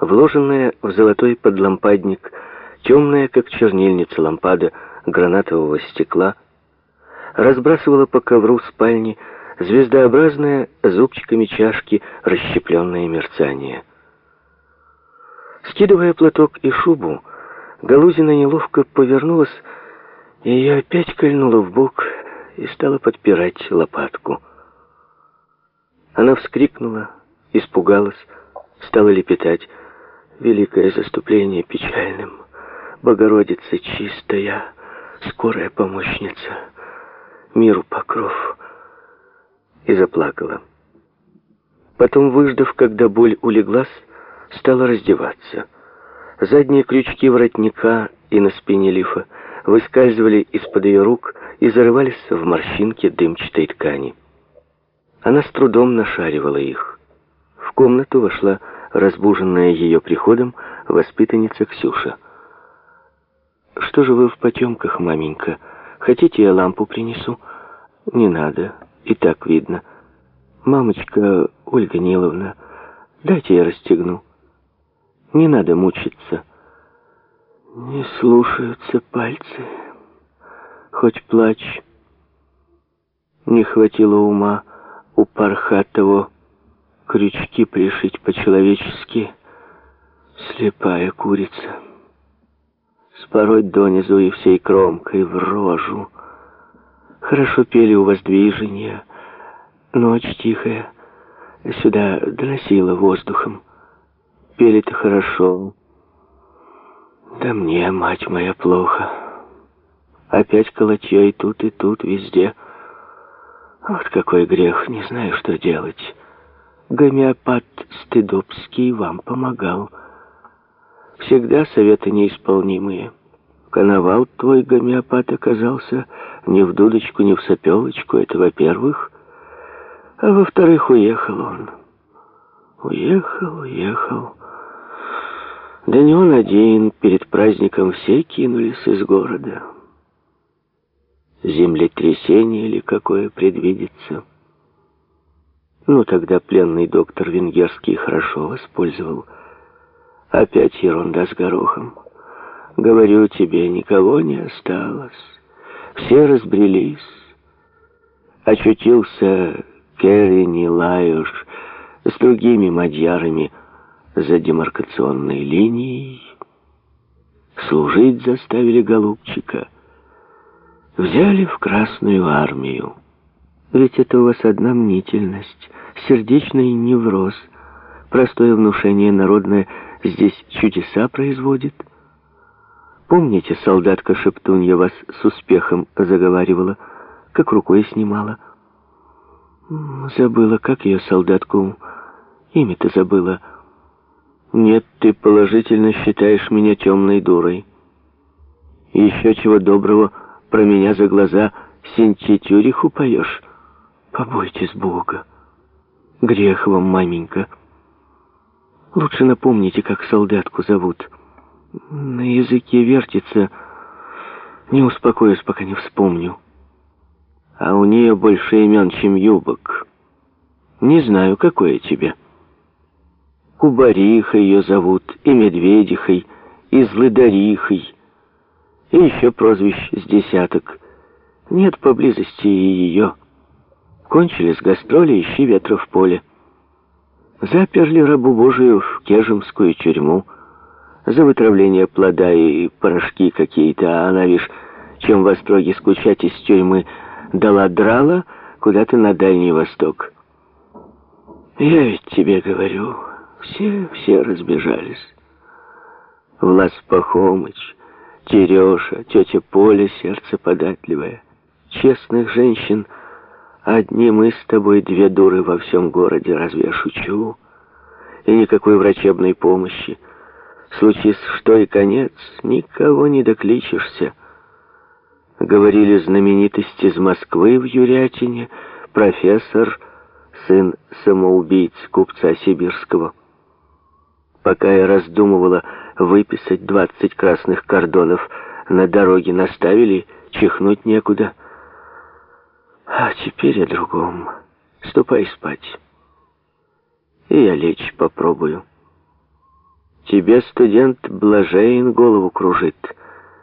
Вложенная в золотой подлампадник, темная, как чернильница лампада гранатового стекла, разбрасывала по ковру спальни звездообразное зубчиками чашки расщепленное мерцание. Скидывая платок и шубу, Галузина неловко повернулась, и ее опять кольнуло в бок и стала подпирать лопатку. Она вскрикнула, испугалась, стала лепетать. Великое заступление печальным, Богородица чистая, скорая помощница, миру покров. И заплакала. Потом, выждав, когда боль улеглась, стала раздеваться. Задние крючки воротника и на спине лифа выскальзывали из-под ее рук и зарывались в морщинки дымчатой ткани. Она с трудом нашаривала их. В комнату вошла разбуженная ее приходом воспитанница Ксюша. «Что же вы в потемках, маменька? Хотите, я лампу принесу?» «Не надо, и так видно. Мамочка Ольга Ниловна, дайте я расстегну». Не надо мучиться. Не слушаются пальцы, хоть плачь. Не хватило ума у Пархатова крючки пришить по-человечески. Слепая курица. Спороть донизу и всей кромкой в рожу. Хорошо пели у воздвижения. Ночь тихая сюда доносила воздухом. Пели-то хорошо. Да мне, мать моя, плохо. Опять колотье и тут, и тут, везде. Вот какой грех, не знаю, что делать. Гомеопат Стыдобский вам помогал. Всегда советы неисполнимые. Коновал твой гомеопат оказался ни в дудочку, ни в сопелочку, это во-первых. А во-вторых, уехал он. Уехал, уехал. Да не он один, перед праздником все кинулись из города. Землетрясение или какое предвидится. Ну, тогда пленный доктор венгерский хорошо воспользовал. Опять ерунда с горохом. Говорю тебе, никого не осталось. Все разбрелись. Очутился Керри Нилаюш с другими мадьярами, за демаркационной линией. Служить заставили голубчика. Взяли в Красную армию. Ведь это у вас одна мнительность, сердечный невроз. Простое внушение народное здесь чудеса производит. Помните, солдатка Шептунья вас с успехом заговаривала, как рукой снимала? Забыла, как ее солдатку... Имя-то забыла. Нет, ты положительно считаешь меня темной дурой. еще чего доброго про меня за глаза синтитюриху поешь. Побойтесь Бога. Грех вам, маменька. Лучше напомните, как солдатку зовут. На языке вертится. Не успокоюсь, пока не вспомню. А у нее больше имен, чем юбок. Не знаю, какое тебе. Кубарихой ее зовут, и Медведихой, и Злыдарихой, и еще прозвищ с десяток. Нет поблизости и ее. Кончились гастроли, ищи ветра в поле. Заперли рабу Божию в Кежемскую тюрьму за вытравление плода и порошки какие-то, а она, вишь, чем в Остроге скучать из тюрьмы дала драла куда-то на Дальний Восток. Я ведь тебе говорю... Все, все разбежались. Влас Пахомыч, Тереша, тетя Поля, сердце податливое. Честных женщин одни мы с тобой две дуры во всем городе, разве я шучу? И никакой врачебной помощи. Случись что и конец, никого не докличешься. Говорили знаменитости из Москвы в Юрятине, профессор, сын самоубийц купца сибирского. Пока я раздумывала выписать двадцать красных кордонов, на дороге наставили, чихнуть некуда. А теперь о другом. Ступай спать. И я лечь попробую. Тебе, студент, блажейн голову кружит.